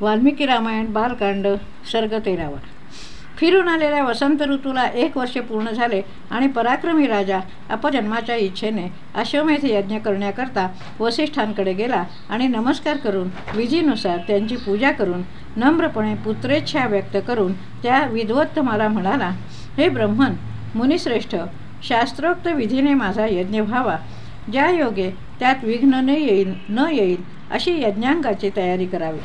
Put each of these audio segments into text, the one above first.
वाल्मिकी रामायण बालकांड सर्ग तेरावा. फिरून आलेल्या वसंत ऋतूला एक वर्ष पूर्ण झाले आणि पराक्रमी राजा अपजन्माच्या इच्छेने अश्वमेध यज्ञ करण्याकरता वसिष्ठांकडे गेला आणि नमस्कार करून विधीनुसार त्यांची पूजा करून नम्रपणे पुत्रेच्छा व्यक्त करून त्या विद्वत्त मला म्हणाला हे ब्रह्मन मुनिश्रेष्ठ शास्त्रोक्त विधीने माझा यज्ञ व्हावा. ज्या योगे त्यात विघ्न न येईल न येईल अशी यज्ञांगाची तयारी करावी.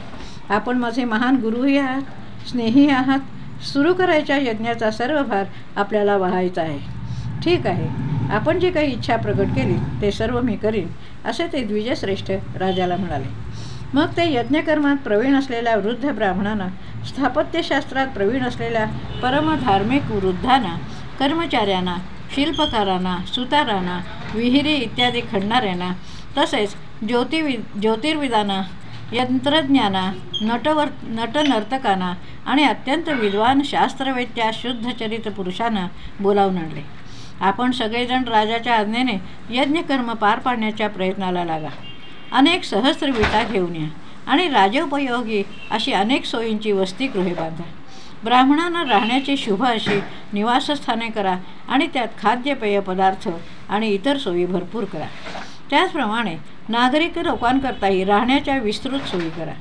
आपण माझे महान गुरुही आहात स्नेही आहात. सुरू करायच्या यज्ञाचा सर्व भार आपल्याला व्हायचा आहे. ठीक आहे. आपण जी काही इच्छा प्रकट केली ते सर्व मी करीन असे ते द्विजश्रेष्ठ राजाला म्हणाले. मग ते यज्ञकर्मात प्रवीण असलेल्या वृद्ध ब्राह्मणांना स्थापत्यशास्त्रात प्रवीण असलेल्या परमधार्मिक वृद्धांना कर्मचाऱ्यांना शिल्पकारांना सुतारांना विहिरी इत्यादी खणणाऱ्यांना तसेच ज्योतिवि ज्योतिर्विदांना यंत्रज्ञाना नटवर नटनर्तकांना आणि अत्यंत विद्वान शास्त्रवेत्या शुद्धचरित पुरुषांना बोलावून आणले. आपण सगळेजण राजाच्या आज्ञेने यज्ञकर्म पार पाडण्याच्या प्रयत्नाला लागा. अनेक सहस्र विटा घेऊन या आणि राजोपयोगी अशी अनेक सोयींची वसतिगृहे बांधा. ब्राह्मणांना राहण्याची शुभ अशी निवासस्थाने करा आणि त्यात खाद्यपेय पदार्थ आणि इतर सोयी भरपूर करा. त्याचप्रमाणे नागरिक लोकांकरताही राहण्याच्या विस्तृत सोयी करा.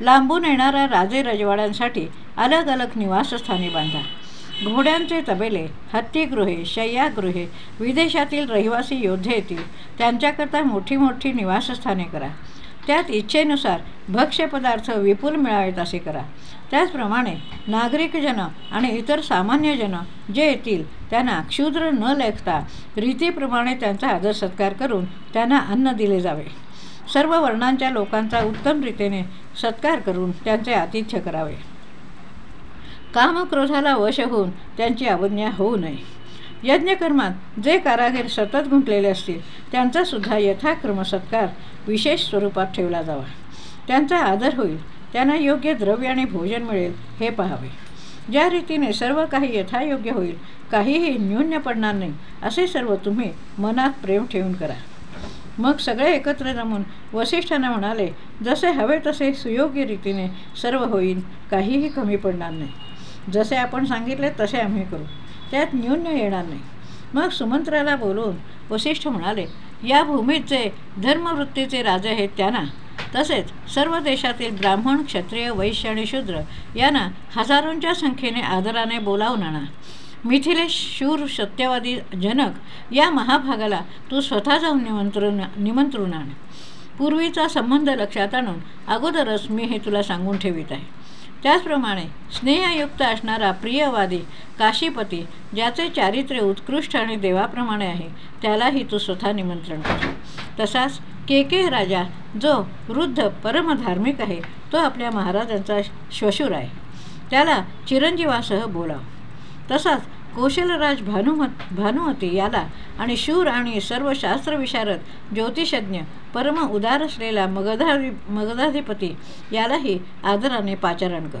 लांबून येणाऱ्या राजे रजवाड्यांसाठी अलग अलग निवासस्थाने बांधा. घोड्यांचे तबेले हत्तीगृहे शय्यागृहे विदेशातील रहिवासी योद्धे येतील त्यांच्याकरता मोठी मोठी निवासस्थाने करा. त्यात इच्छेनुसार भक्ष्यपदार्थ विपुल मिळावेत असे करा. त्याचप्रमाणे नागरिकजन आणि इतर सामान्यजन जे येतील त्यांना क्षुद्र न लेखता रीतीप्रमाणे त्यांचा आदर सत्कार करून त्यांना अन्न दिले जावे. सर्व वर्णांच्या लोकांचा उत्तम रीतीने सत्कार करून त्यांचे आतिथ्य करावे. कामक्रोधाला वश होऊन त्यांची अवज्ञा होऊ नये. यज्ञकर्मात जे कारागीर सतत गुंतलेले असतील त्यांचासुद्धा यथाक्रम सत्कार विशेष स्वरूपात ठेवला जावा. त्यांचा आदर होईल. त्यांना योग्य द्रव्य आणि भोजन मिळेल हे पाहावे. ज्या रीतीने सर्व काही यथायोग्य होईल काहीही न्यून्य पडणार नाही असे सर्व तुम्ही मनात प्रेम ठेवून करा. मग सगळे एकत्र जमून वसिष्ठांना म्हणाले जसे हवे तसे सुयोग्य रीतीने सर्व होईल काहीही कमी पडणार नाही. जसे आपण सांगितले तसे आम्ही करू. त्यात न्यून्य येणार नाही. मग सुमंत्राला बोलवून वसिष्ठ म्हणाले या भूमीचे धर्मवृत्तीचे राजे आहेत त्यांना. तसेच सर्व देशातील ब्राह्मण क्षत्रिय वैश्य आणि शूद्र यांना हजारोंच्या संख्येने आदराने बोलावून आणा मिथिलेश शूर सत्यवादी जनक या महाभागाला तू स्वतः जाऊन निमंत्रण निमंत्रण आण. पूर्वीचा संबंध लक्षात आणून अगोदरच मी हे तुला सांगून ठेवित आहे. त्याचप्रमाणे स्नेहयुक्त असणारा प्रियवादी काशीपती ज्याचे चारित्र्य उत्कृष्ट आणि देवाप्रमाणे आहे त्यालाही तू स्वतः निमंत्रण कर. तसाच के के राजा जो वृद्ध परमधार्मिक आहे तो आपल्या महाराजांचा श्वशूर आहे. त्याला चिरंजीवासह बोलाव. तसाच कौशलराज भानुमत भानुमती याला आणि शूर आणि सर्व शास्त्रविशारद ज्योतिषज्ञ परम उदार असलेला मगधाधि मगधाधिपती यालाही आदराने पाचारण कर.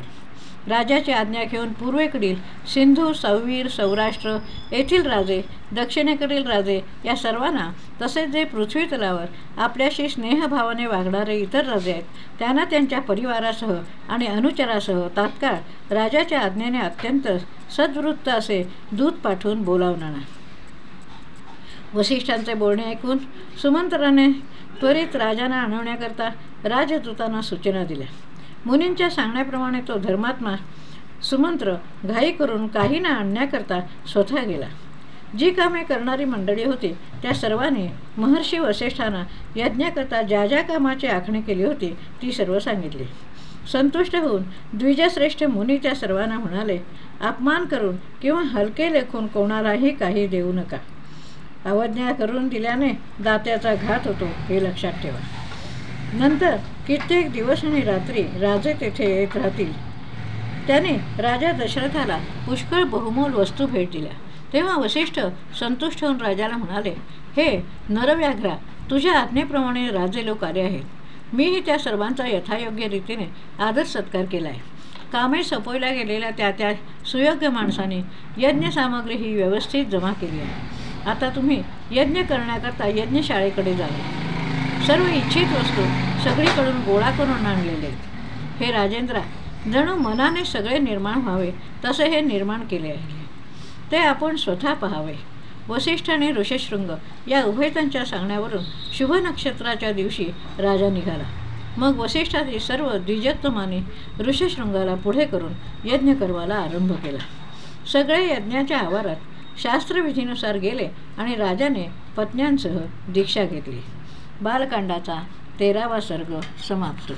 राजाची आज्ञा घेऊन पूर्वेकडील सिंधू सौवीर सौराष्ट्र येथील राजे दक्षिणेकडील राजे या सर्वांना तसेच जे पृथ्वीतलावर आपल्याशी स्नेहभावाने वागणारे इतर राजे आहेत त्यांना त्यांच्या परिवारासह आणि अनुचरासह तात्काळ राजाच्या आज्ञेने अत्यंत सद्वृत्त असे दूत पाठवून बोलावणार वसिष्ठांचे बोलणे ऐकून सुमंत्राने त्वरित राजांना आणवण्याकरता राजदूतांना सूचना दिल्या. मुनींच्या सांगण्याप्रमाणे तो धर्मात्मा सुमंत्र घाई करून काही ना आणण्याकरता स्वतः गेला. जी कामे करणारी मंडळी होती त्या सर्वांनी महर्षी वसिष्ठांना यज्ञाकरता ज्या ज्या कामाची आखणी केली होती ती सर्व सांगितली. संतुष्ट होऊन द्विजश्रेष्ठ मुनी त्या सर्वांना म्हणाले अपमान करून किंवा हलके लेखून कोणालाही काही देऊ नका. अवज्ञा करून दिल्याने दात्याचा घात होतो हे लक्षात ठेवा. नंतर कित्येक दिवस आणि रात्री राजे तेथे येत राहतील. त्याने राजा दशरथाला पुष्कळ बहुमोल वस्तू भेट दिल्या. तेव्हा वसिष्ठ संतुष्ट होऊन राजाला म्हणाले हे नरव्याघ्रा तुझ्या आज्ञेप्रमाणे राजे लोक आले आहेत. मीही त्या सर्वांचा यथायोग्य रीतीने आदर सत्कार केला आहे कामे सोपवल्या गेलेल्या त्या त्या सुयोग्य माणसाने यज्ञसामग्री ही व्यवस्थित जमा केली आहे. आता तुम्ही यज्ञ करण्याकरता यज्ञशाळेकडे जावे सर्व इच्छित वस्तू सगळीकडून गोळा करून आणलेले. आहेत हे राजेंद्रा जणू मनाने सगळे निर्माण व्हावे तसे हे निर्माण केले आहे. ते आपण स्वतः पहावे. वसिष्ठ आणि ऋषशृंग या उभयतांच्या सांगण्यावरून शुभ नक्षत्राच्या दिवशी राजा निघाला. मग वसिष्ठाची सर्व द्विजत्तमाने ऋषशृंगाला पुढे करून यज्ञ करवाला आरंभ केला. सगळे यज्ञाच्या आवारात शास्त्रविधीनुसार गेले आणि राजाने पत्न्यांसह दीक्षा घेतली. बालकांडाचा तेरावा सर्ग समाप्त.